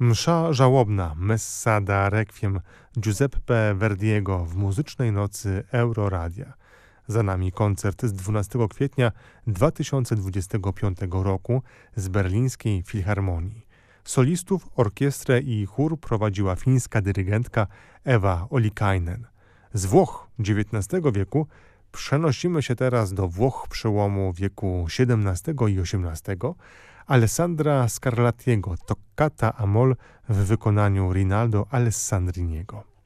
Msza żałobna Messa da Requiem Giuseppe Verdiego w muzycznej nocy Euroradia. Za nami koncert z 12 kwietnia 2025 roku z berlińskiej Filharmonii. Solistów, orkiestrę i chór prowadziła fińska dyrygentka Ewa Olikainen. Z Włoch XIX wieku przenosimy się teraz do Włoch przełomu wieku XVII i XVIII, Alessandra Scarlattiego Toccata a Mol w wykonaniu Rinaldo Alessandriniego.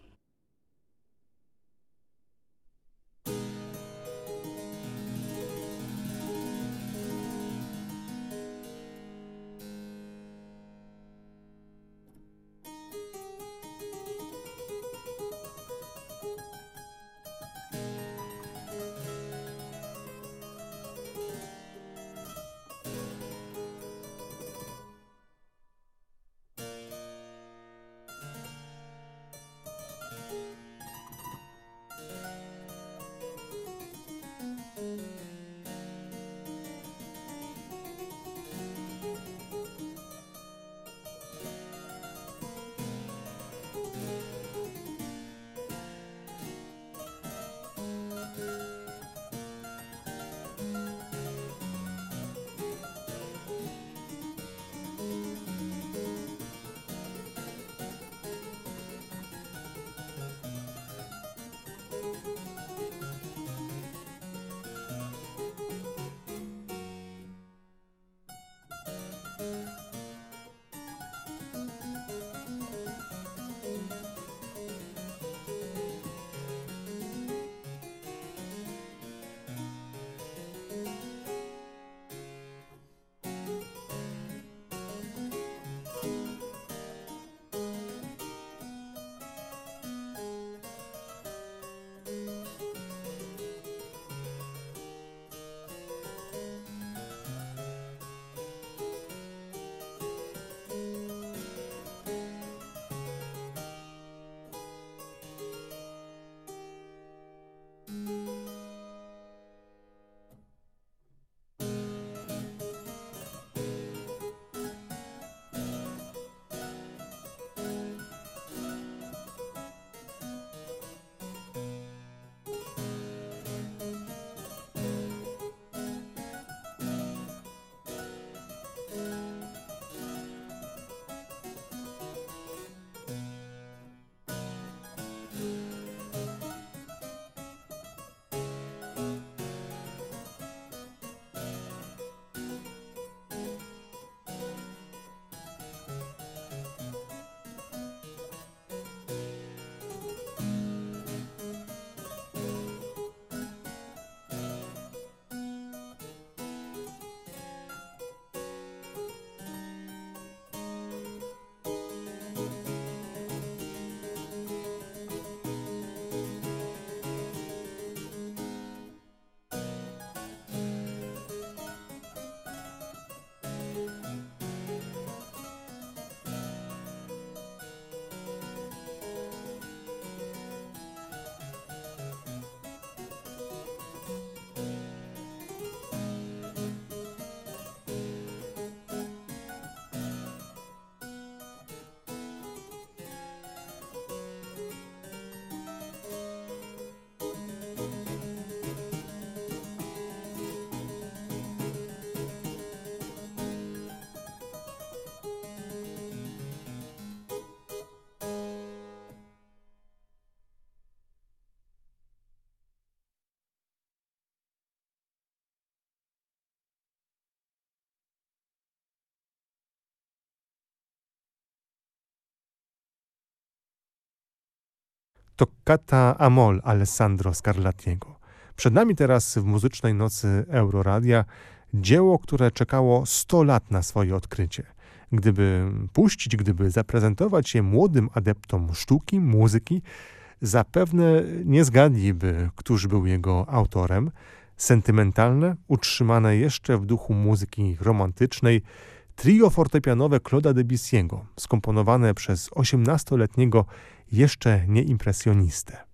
Toccata Amol Alessandro Scarlattiego. Przed nami teraz w muzycznej nocy Euroradia dzieło, które czekało 100 lat na swoje odkrycie. Gdyby puścić, gdyby zaprezentować je młodym adeptom sztuki, muzyki, zapewne nie zgadliby, któż był jego autorem. Sentymentalne, utrzymane jeszcze w duchu muzyki romantycznej, trio fortepianowe Claude'a Debussy'ego, skomponowane przez 18-letniego jeszcze nieimpresjonistę.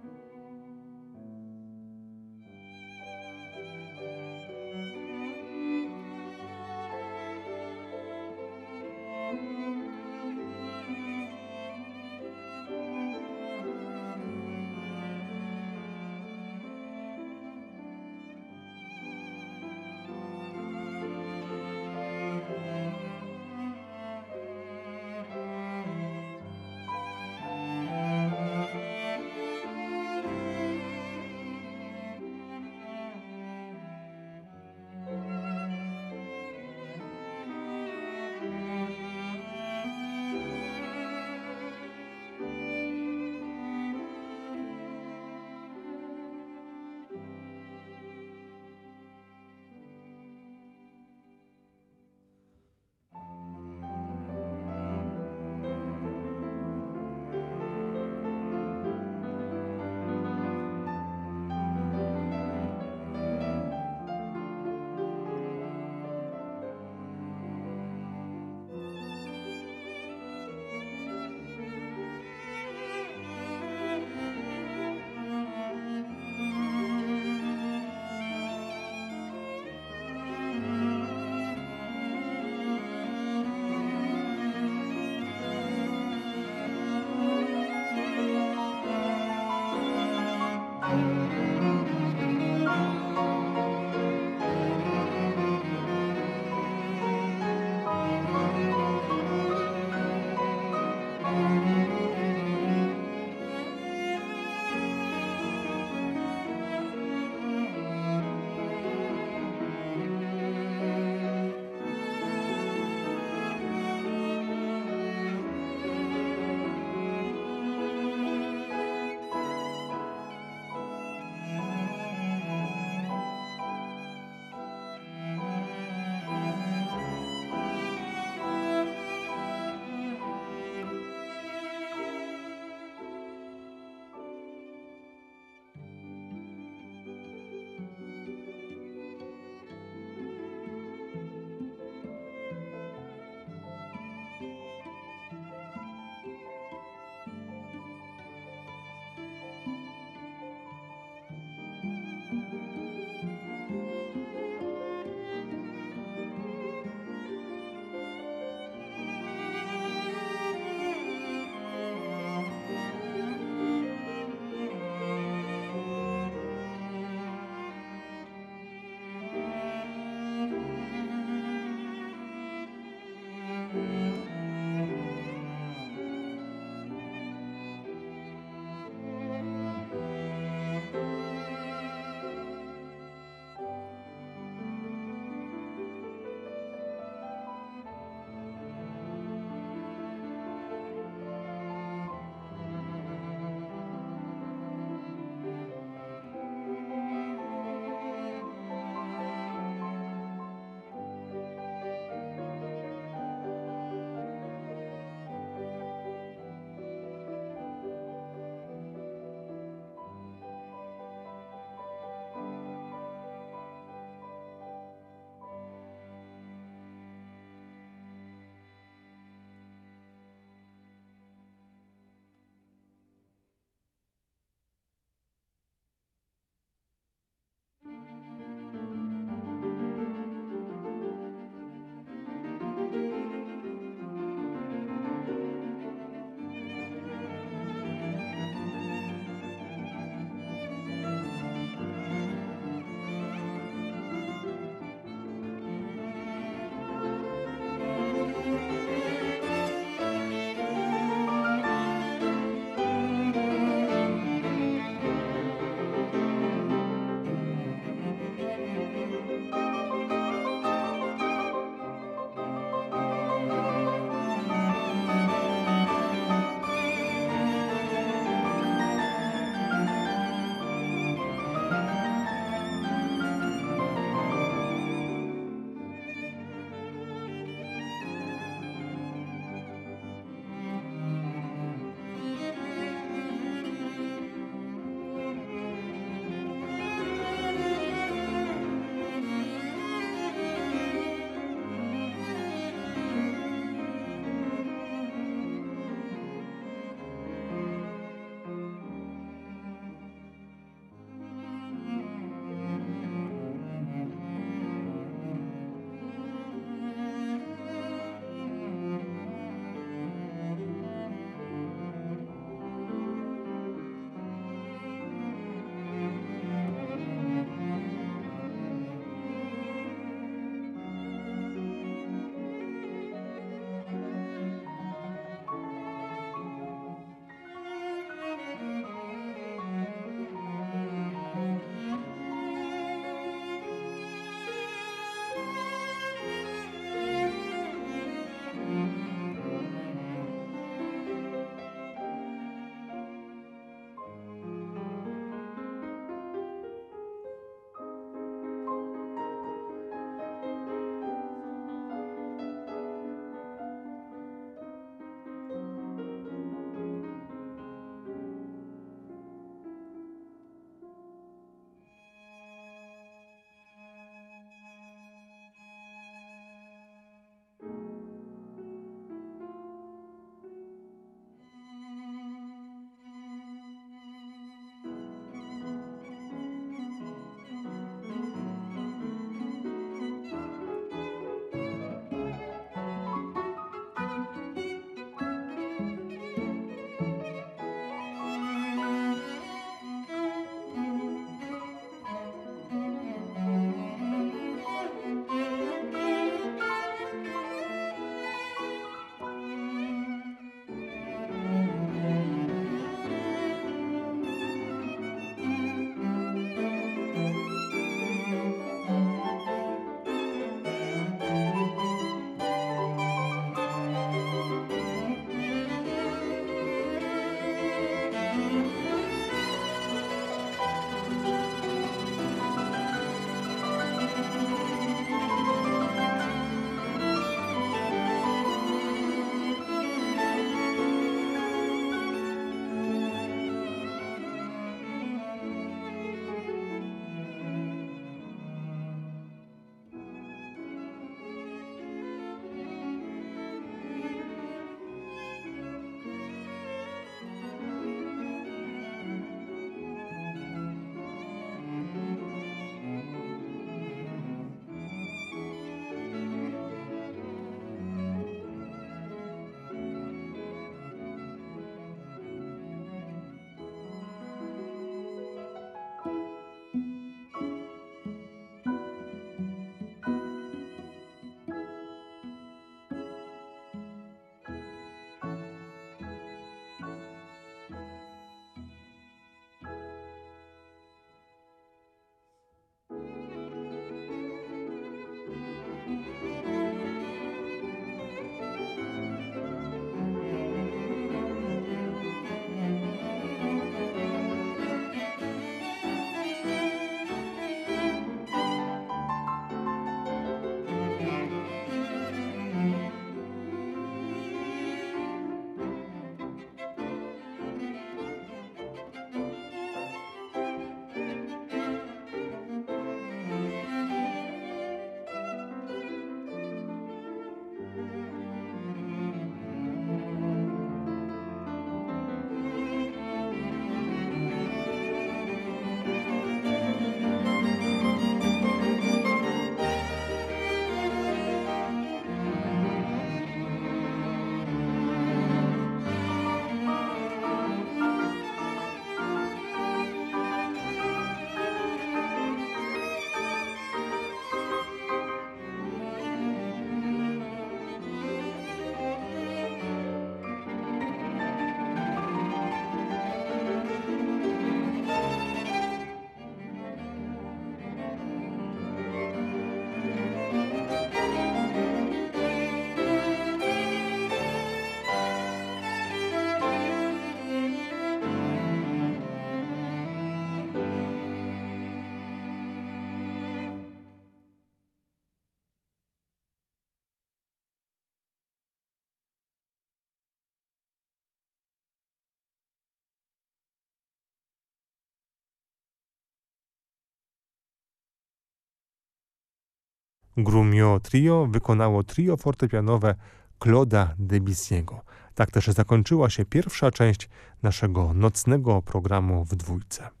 Grumio Trio wykonało trio fortepianowe Claude'a Debussy'ego. Tak też zakończyła się pierwsza część naszego nocnego programu w dwójce.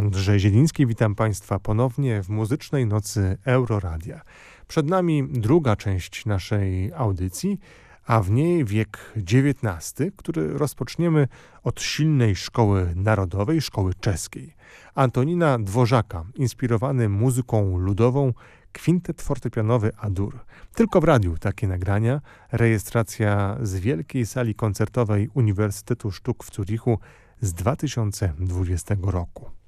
Andrzej Zieliński, witam Państwa ponownie w muzycznej nocy Euroradia. Przed nami druga część naszej audycji, a w niej wiek XIX, który rozpoczniemy od silnej szkoły narodowej, szkoły czeskiej. Antonina Dworzaka, inspirowany muzyką ludową, kwintet fortepianowy Adur. Tylko w radiu takie nagrania, rejestracja z wielkiej sali koncertowej Uniwersytetu Sztuk w Zurichu z 2020 roku.